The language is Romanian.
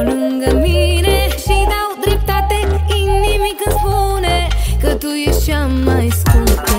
stau lângă mine și dau dreptate inimii când spune Că tu ești cea mai scumpă